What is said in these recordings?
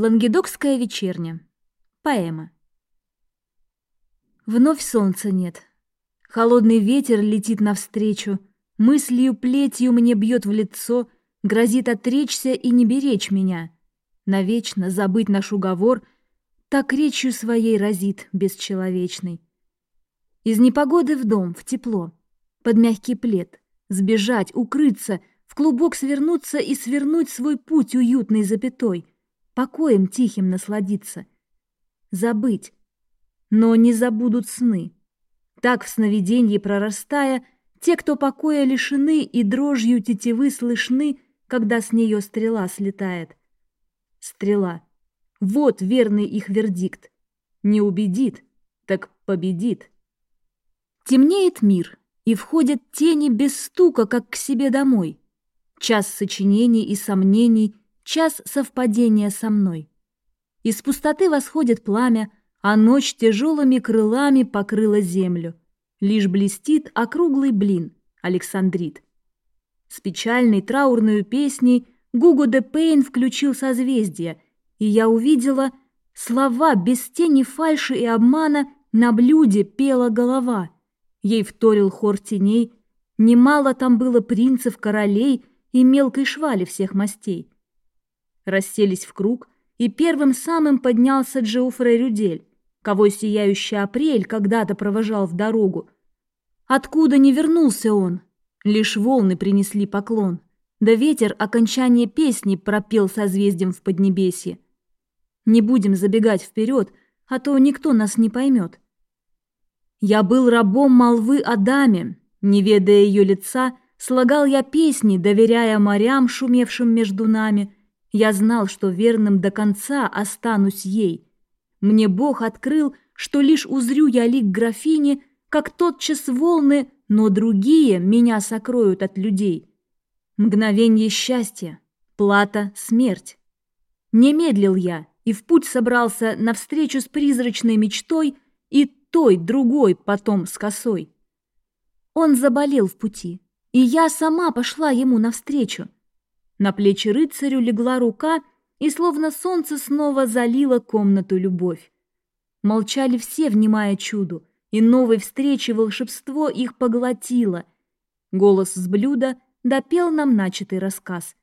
Лангедокская вечерня. Поэма. Вновь солнца нет. Холодный ветер летит навстречу, мыслью плетью мне бьет в лицо, грозит отречься и не беречь меня. Навечно забыть наш уговор, так речью своей разит бесчеловечный. Из непогоды в дом, в тепло, под мягкий плед, сбежать, укрыться, в клубок свернуться и свернуть свой путь уютный запятой — покоем тихим насладиться. Забыть, но не забудут сны. Так в сновиденье прорастая, те, кто покоя лишены и дрожью тетивы слышны, когда с нее стрела слетает. Стрела. Вот верный их вердикт. Не убедит, так победит. Темнеет мир, и входят тени без стука, как к себе домой. Час сочинений и сомнений — час совпадения со мной. Из пустоты восходит пламя, а ночь тяжелыми крылами покрыла землю. Лишь блестит округлый блин, Александрит. С печальной траурной песней Гуго де Пейн включил созвездие, и я увидела слова без тени фальши и обмана на блюде пела голова. Ей вторил хор теней, немало там было принцев, королей и мелкой швали всех мастей расселись в круг, и первым самым поднялся Джеуфре Рюдель, кого сияющий апрель когда-то провожал в дорогу. Откуда не вернулся он? Лишь волны принесли поклон, да ветер окончание песни пропел созвездием в Поднебесье. Не будем забегать вперед, а то никто нас не поймет. Я был рабом молвы о даме, не ведая ее лица, слагал я песни, доверяя морям, шумевшим между нами, я знал, что верным до конца останусь ей. Мне Бог открыл, что лишь узрю я лик графини, как тотчас волны, но другие меня сокроют от людей. Мгновенье счастья, плата — смерть. Не медлил я и в путь собрался навстречу с призрачной мечтой и той, другой, потом с косой. Он заболел в пути, и я сама пошла ему навстречу — на плечи рыцарю легла рука, и словно солнце снова залило комнату любовь. Молчали все, внимая чуду, и новой встречи волшебство их поглотило. Голос с блюда допел нам начатый рассказ.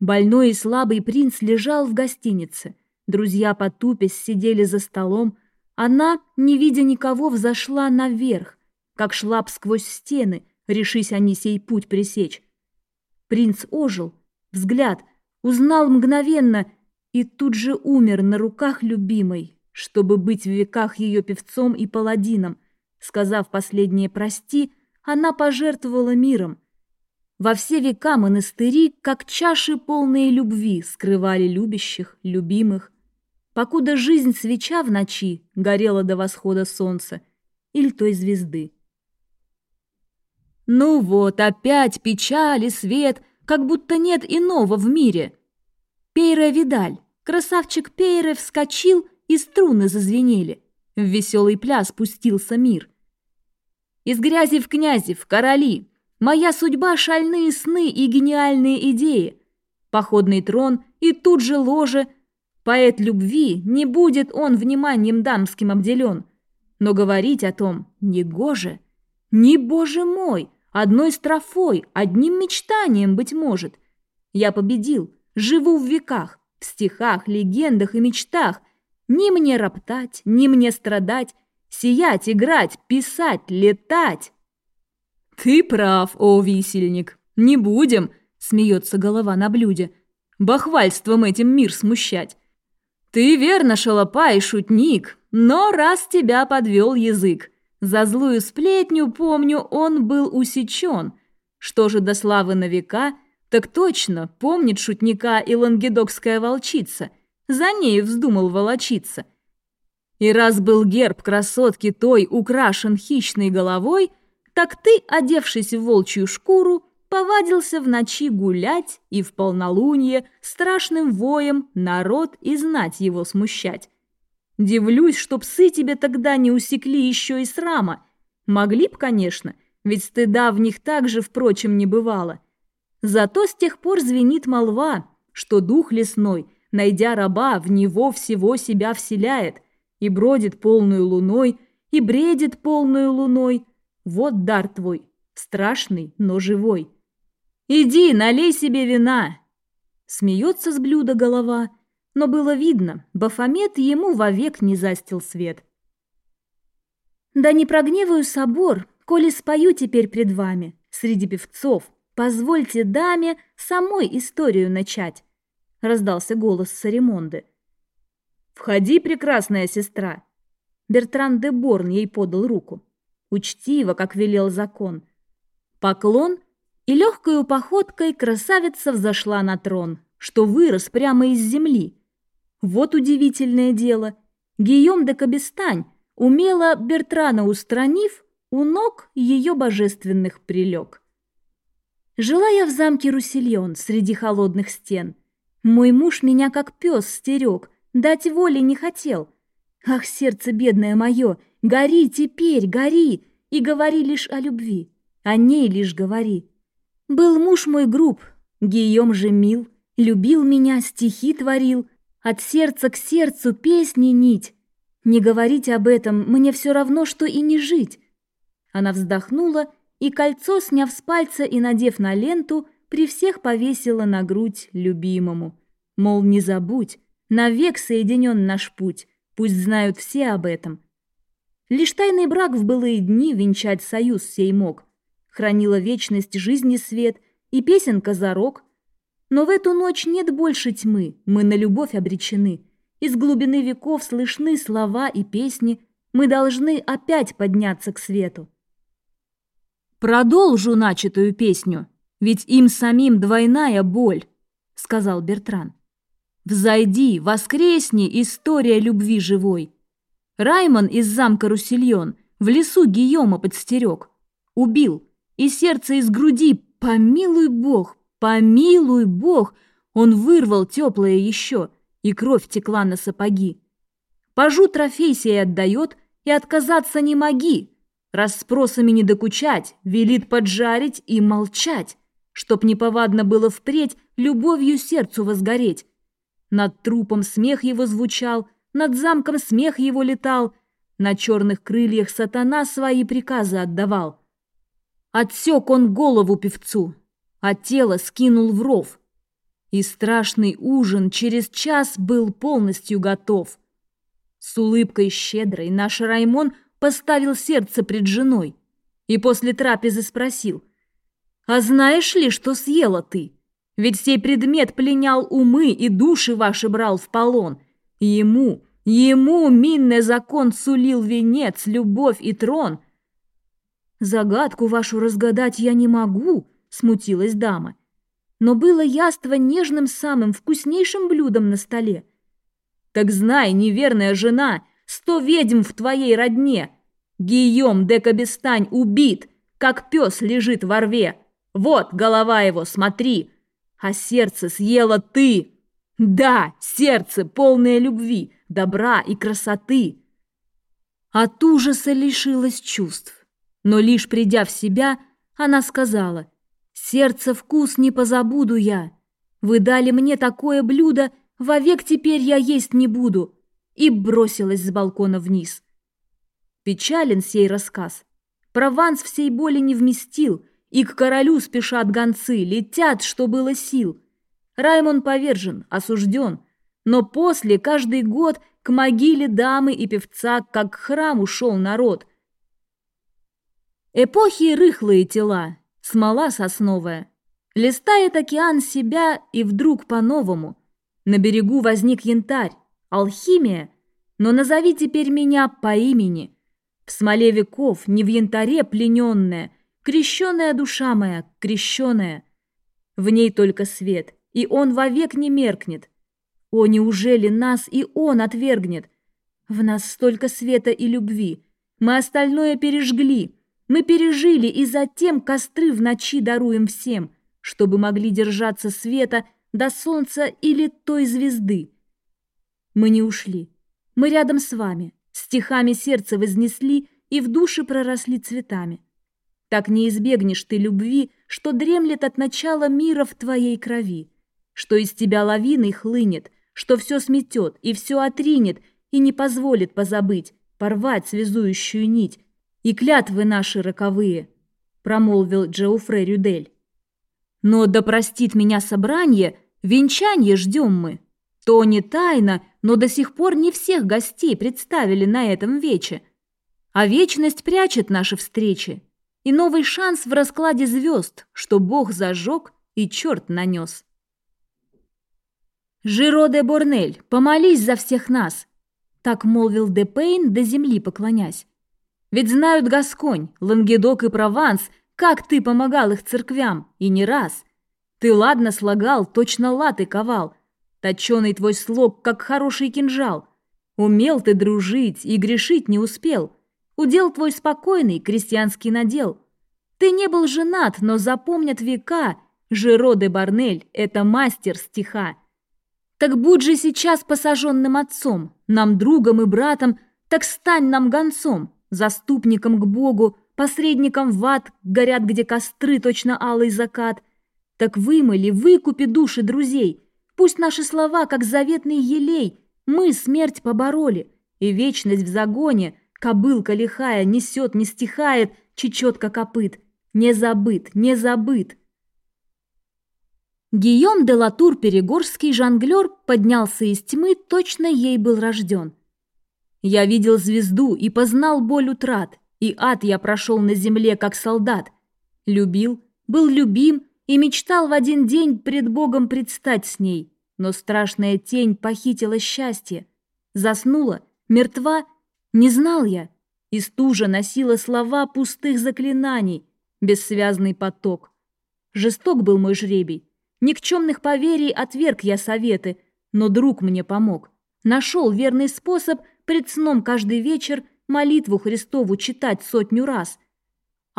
Больной и слабый принц лежал в гостинице. Друзья потупясь сидели за столом. Она, не видя никого, взошла наверх, как шла б сквозь стены, решись они сей путь пресечь. Принц ожил, взгляд, узнал мгновенно и тут же умер на руках любимой, чтобы быть в веках ее певцом и паладином. Сказав последнее «прости», она пожертвовала миром. Во все века монастыри, как чаши полные любви, скрывали любящих, любимых. Покуда жизнь свеча в ночи горела до восхода солнца или той звезды. Ну вот, опять печаль и свет, как будто нет иного в мире. Пейре Видаль, красавчик Пейре вскочил, и струны зазвенели. В веселый пляс пустился мир. Из грязи в князи, в короли. Моя судьба — шальные сны и гениальные идеи. Походный трон и тут же ложе. Поэт любви, не будет он вниманием дамским обделен. Но говорить о том не гоже. Не, боже мой, Одной строфой, одним мечтанием, быть может. Я победил, живу в веках, в стихах, легендах и мечтах. Ни мне роптать, ни мне страдать, сиять, играть, писать, летать. Ты прав, о висельник, не будем, смеется голова на блюде, бахвальством этим мир смущать. Ты верно шалопа шутник, но раз тебя подвел язык, за злую сплетню, помню, он был усечен. Что же до славы на века, так точно помнит шутника и лангедокская волчица. За ней вздумал волочиться. И раз был герб красотки той украшен хищной головой, так ты, одевшись в волчью шкуру, повадился в ночи гулять и в полнолуние страшным воем народ и знать его смущать. Дивлюсь, что псы тебе тогда не усекли еще и срама. Могли б, конечно, ведь стыда в них также, впрочем, не бывало. Зато с тех пор звенит молва, что дух лесной найдя раба, в него всего себя вселяет, и бродит полную луной, и бредит полную луной. Вот дар твой, страшный, но живой. Иди, налей себе вина. Смеется с блюда голова, но было видно, Бафомет ему вовек не застил свет. Да не прогневаю собор, коли спою теперь пред вами, среди певцов. Позвольте даме самой историю начать, раздался голос Саримонды. Входи, прекрасная сестра. Бертран де Борн ей подал руку. Учтиво, как велел закон. Поклон, и легкою походкой красавица взошла на трон, что вырос прямо из земли. Вот удивительное дело. Гийом де Кабестань, умело Бертрана устранив, у ног ее божественных прилег. Жила я в замке Русильон среди холодных стен. Мой муж меня как пес стерег, дать воли не хотел. Ах, сердце бедное мое, гори теперь, гори, и говори лишь о любви, о ней лишь говори. Был муж мой груб, Гийом же мил, любил меня, стихи творил, от сердца к сердцу песни нить. Не говорить об этом мне все равно, что и не жить. Она вздохнула и кольцо, сняв с пальца и надев на ленту, при всех повесила на грудь любимому. Мол, не забудь, навек соединен наш путь, пусть знают все об этом. Лишь тайный брак в былые дни венчать союз сей мог. Хранила вечность жизни свет и песенка зарок. Но в эту ночь нет больше тьмы, мы на любовь обречены. Из глубины веков слышны слова и песни, мы должны опять подняться к свету. «Продолжу начатую песню, ведь им самим двойная боль», — сказал Бертран. «Взойди, воскресни, история любви живой». Раймон из замка Русильон в лесу Гийома подстерег. Убил, и сердце из груди, помилуй бог, помилуй бог, он вырвал теплое еще, и кровь текла на сапоги. Пажу трофей сей отдает, и отказаться не моги. Расспросами не докучать, велит поджарить и молчать, чтоб неповадно было впредь любовью сердцу возгореть. Над трупом смех его звучал, над замком смех его летал, на черных крыльях сатана свои приказы отдавал. Отсек он голову певцу, а тело скинул в ров. И страшный ужин через час был полностью готов. С улыбкой щедрой наш Раймон поставил сердце пред женой и после трапезы спросил, «А знаешь ли, что съела ты? Ведь сей предмет пленял умы и души ваши брал в полон. Ему, ему минный закон сулил венец, любовь и трон». «Загадку вашу разгадать я не могу», — смутилась дама. «Но было яство нежным самым вкуснейшим блюдом на столе». «Так знай, неверная жена, сто ведьм в твоей родне. Гийом де Кабестань убит, как пес лежит во рве. Вот голова его, смотри, а сердце съела ты». Да, сердце, полное любви, добра и красоты. От ужаса лишилась чувств. Но лишь придя в себя, она сказала, «Сердце вкус не позабуду я. Вы дали мне такое блюдо, вовек теперь я есть не буду». И бросилась с балкона вниз. Печален сей рассказ. Прованс всей боли не вместил, и к королю спешат гонцы, летят, что было сил. Раймон повержен, осужден, но после каждый год к могиле дамы и певца, как к храму, шел народ. Эпохи рыхлые тела, смола сосновая. Листает океан себя и вдруг по-новому. На берегу возник янтарь, алхимия, но назови теперь меня по имени. В смоле веков, не в янтаре плененная, крещенная душа моя, крещенная. В ней только свет, и он вовек не меркнет. О, неужели нас и он отвергнет? В нас столько света и любви. Мы остальное пережгли. Мы пережили, и затем костры в ночи даруем всем, чтобы могли держаться света до солнца или той звезды. Мы не ушли. Мы рядом с вами, стихами сердце вознесли и в душе проросли цветами. Так не избегнешь ты любви, что дремлет от начала мира в твоей крови что из тебя лавиной хлынет, что все сметет и все отринет и не позволит позабыть, порвать связующую нить и клятвы наши роковые, промолвил Джоуфре Рюдель. Но да простит меня собрание, венчание ждем мы. То не тайна, но до сих пор не всех гостей представили на этом вече. А вечность прячет наши встречи. И новый шанс в раскладе звезд, что Бог зажег и черт нанес. «Жиро де Борнель, помолись за всех нас!» Так молвил де Пейн, до земли поклонясь. «Ведь знают Гасконь, Лангедок и Прованс, как ты помогал их церквям, и не раз. Ты ладно слагал, точно латы ковал, Точеный твой слог, как хороший кинжал. Умел ты дружить и грешить не успел. Удел твой спокойный, крестьянский надел. Ты не был женат, но запомнят века, Жиро де Барнель — это мастер стиха. Так будь же сейчас посаженным отцом, нам другом и братом, так стань нам гонцом, заступником к Богу, посредником в ад, горят где костры, точно алый закат. Так вымыли, выкупи души друзей — Пусть наши слова, как заветный елей, мы смерть побороли, и вечность в загоне, кобылка лихая, несет, не стихает, чечетка копыт. Не забыт, не забыт. Гийом де Латур Перегорский жонглер поднялся из тьмы, точно ей был рожден. Я видел звезду и познал боль утрат, и ад я прошел на земле, как солдат. Любил, был любим, и мечтал в один день пред Богом предстать с ней. Но страшная тень похитила счастье. Заснула, мертва, не знал я. И стужа носила слова пустых заклинаний, бессвязный поток. Жесток был мой жребий. Никчемных поверий отверг я советы, но друг мне помог. Нашел верный способ пред сном каждый вечер молитву Христову читать сотню раз –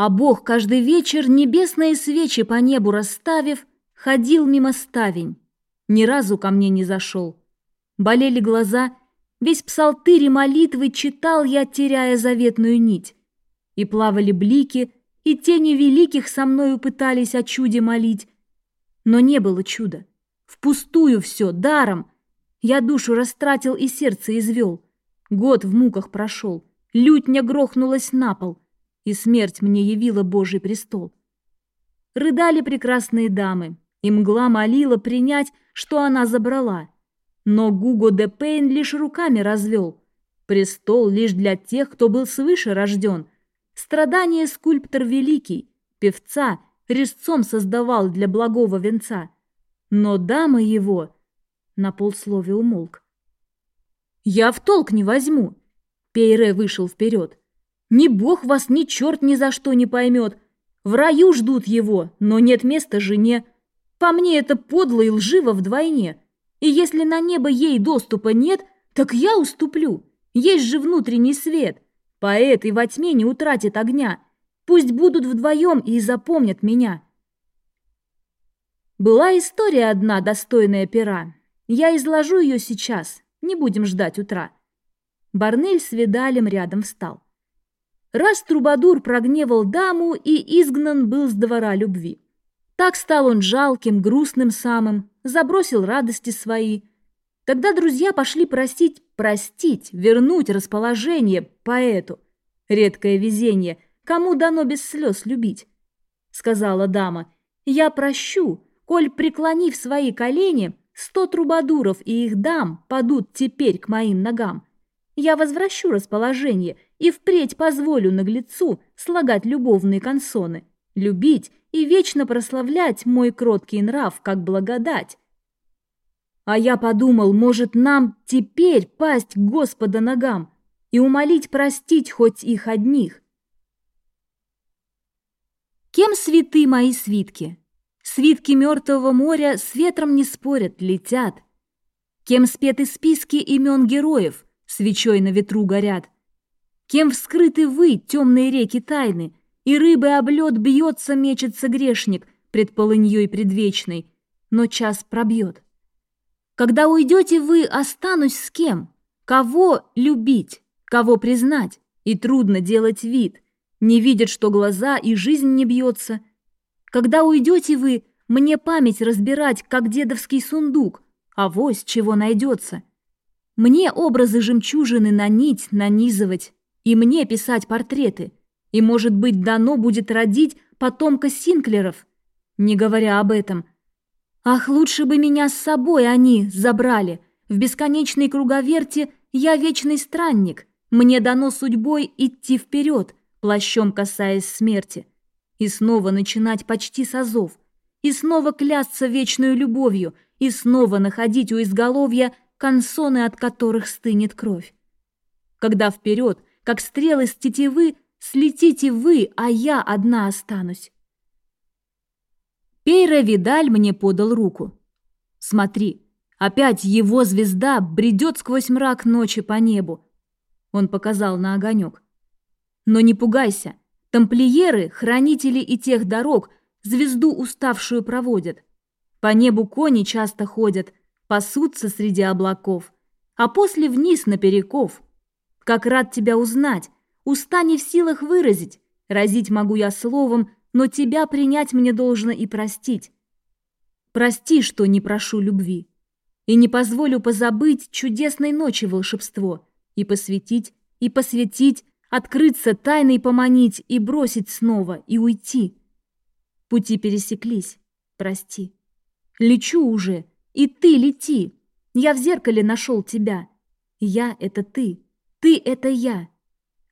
а Бог каждый вечер, небесные свечи по небу расставив, ходил мимо ставень. Ни разу ко мне не зашел. Болели глаза, весь псалтырь и молитвы читал я, теряя заветную нить. И плавали блики, и тени великих со мною пытались о чуде молить. Но не было чуда. Впустую все, даром. Я душу растратил и сердце извел. Год в муках прошел, лютня грохнулась на пол — и смерть мне явила Божий престол. Рыдали прекрасные дамы, и мгла молила принять, что она забрала. Но Гуго де Пейн лишь руками развел. Престол лишь для тех, кто был свыше рожден. Страдание скульптор великий, певца, резцом создавал для благого венца. Но дама его на полслове умолк. «Я в толк не возьму!» Пейре вышел вперед. Ни бог вас, ни черт ни за что не поймет. В раю ждут его, но нет места жене. По мне это подло и лживо вдвойне. И если на небо ей доступа нет, так я уступлю. Есть же внутренний свет. Поэт и во тьме не утратит огня. Пусть будут вдвоем и запомнят меня. Была история одна, достойная пера. Я изложу ее сейчас, не будем ждать утра. Барнель с Видалем рядом встал. Раз Трубадур прогневал даму и изгнан был с двора любви. Так стал он жалким, грустным самым, забросил радости свои. Тогда друзья пошли просить, простить, вернуть расположение поэту. Редкое везение, кому дано без слез любить. Сказала дама, я прощу, коль, преклонив свои колени, сто трубадуров и их дам падут теперь к моим ногам. Я возвращу расположение и впредь позволю наглецу слагать любовные консоны, любить и вечно прославлять мой кроткий нрав как благодать. А я подумал, может, нам теперь пасть Господа ногам и умолить простить хоть их одних. Кем святы мои свитки? Свитки мертвого моря с ветром не спорят, летят. Кем спеты списки имен героев – свечой на ветру горят. Кем вскрыты вы, темные реки тайны, и рыбы облет бьется, мечется грешник пред полыньей предвечной, но час пробьет. Когда уйдете вы, останусь с кем? Кого любить, кого признать? И трудно делать вид, не видят, что глаза и жизнь не бьется. Когда уйдете вы, мне память разбирать, как дедовский сундук, а вось чего найдется. Мне образы жемчужины на нить нанизывать, и мне писать портреты, и, может быть, дано будет родить потомка Синклеров, не говоря об этом. Ах, лучше бы меня с собой они забрали. В бесконечной круговерте я вечный странник. Мне дано судьбой идти вперед, плащом касаясь смерти. И снова начинать почти с азов. И снова клясться вечной любовью. И снова находить у изголовья консоны, от которых стынет кровь. Когда вперед, как стрелы с тетивы, слетите вы, а я одна останусь. Пейра Видаль мне подал руку. Смотри, опять его звезда бредет сквозь мрак ночи по небу. Он показал на огонек. Но не пугайся, тамплиеры, хранители и тех дорог, звезду уставшую проводят. По небу кони часто ходят, пасутся среди облаков, а после вниз на переков. Как рад тебя узнать, уста не в силах выразить, разить могу я словом, но тебя принять мне должно и простить. Прости, что не прошу любви, и не позволю позабыть чудесной ночи волшебство, и посвятить, и посвятить, открыться тайной поманить и бросить снова, и уйти. Пути пересеклись, прости. Лечу уже, и ты лети. Я в зеркале нашел тебя. Я — это ты, ты — это я.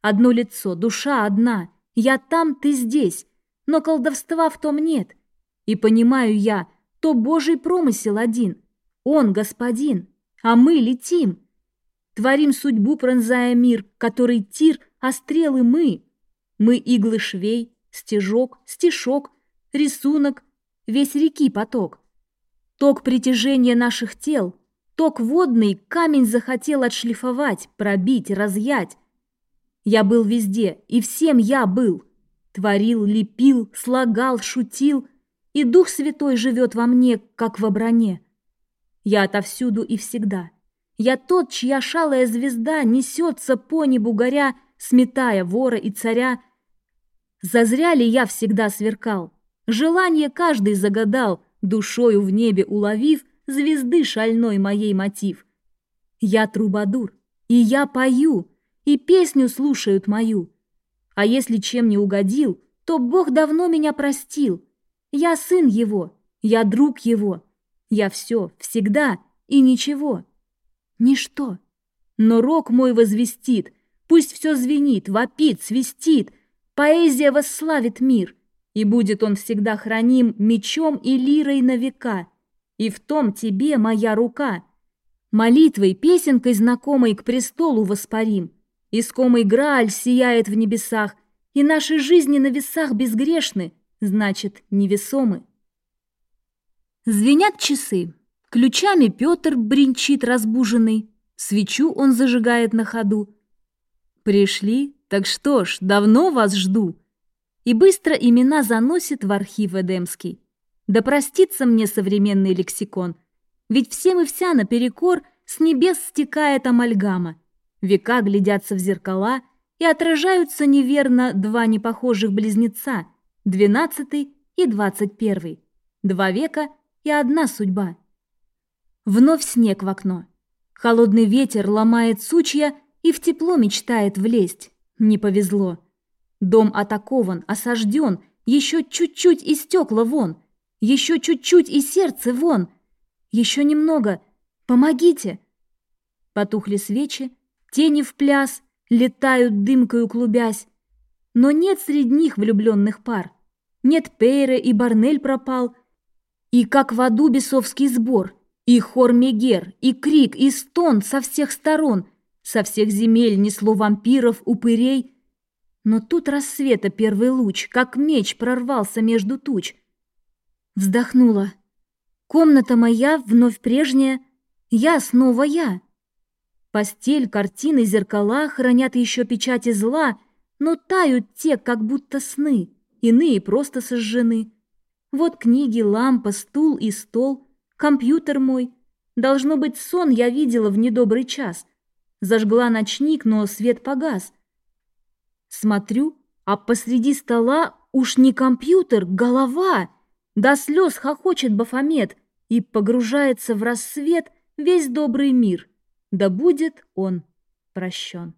Одно лицо, душа одна. Я там, ты здесь но колдовства в том нет. И понимаю я, то Божий промысел один. Он господин, а мы летим. Творим судьбу, пронзая мир, который тир, а стрелы мы. Мы иглы швей, стежок, стишок, рисунок, весь реки поток. Ток притяжения наших тел, ток водный камень захотел отшлифовать, пробить, разъять. Я был везде, и всем я был. Творил, лепил, слагал, шутил, и Дух Святой живет во мне, как в броне. Я отовсюду и всегда. Я тот, чья шалая звезда несется по небу горя, сметая вора и царя. Зазря ли я всегда сверкал? Желание каждый загадал, душою в небе уловив звезды шальной моей мотив. Я трубадур, и я пою, и песню слушают мою. А если чем не угодил, то Бог давно меня простил. Я сын его, я друг его. Я все, всегда и ничего. Ничто. Но рок мой возвестит, пусть все звенит, вопит, свистит. Поэзия восславит мир, и будет он всегда храним мечом и лирой на века. И в том тебе моя рука. Молитвой, песенкой знакомой к престолу воспарим. Искомый Грааль сияет в небесах, и наши жизни на весах безгрешны, значит, невесомы. Звенят часы. Ключами Петр бренчит разбуженный. Свечу он зажигает на ходу. Пришли, так что ж, давно вас жду. И быстро имена заносит в архив Эдемский. Да простится мне современный лексикон. Ведь всем и вся наперекор с небес стекает амальгама — Века глядятся в зеркала, и отражаются неверно два непохожих близнеца, двенадцатый и двадцать первый. Два века и одна судьба. Вновь снег в окно. Холодный ветер ломает сучья и в тепло мечтает влезть. Не повезло. Дом атакован, осажден, еще чуть-чуть и стекла вон, еще чуть-чуть и сердце вон, еще немного. Помогите! Потухли свечи, Тени в пляс, летают дымкою клубясь. Но нет среди них влюбленных пар. Нет Пейре и Барнель пропал. И как в аду бесовский сбор. И хор Мегер, и крик, и стон со всех сторон. Со всех земель несло вампиров, упырей. Но тут рассвета первый луч, как меч прорвался между туч. Вздохнула. Комната моя вновь прежняя, я снова я. Постель, картины, зеркала хранят еще печати зла, но тают те, как будто сны, иные просто сожжены. Вот книги, лампа, стул и стол, компьютер мой. Должно быть, сон я видела в недобрый час. Зажгла ночник, но свет погас. Смотрю, а посреди стола уж не компьютер, голова. До слез хохочет Бафомет и погружается в рассвет — весь добрый мир, да будет он прощен.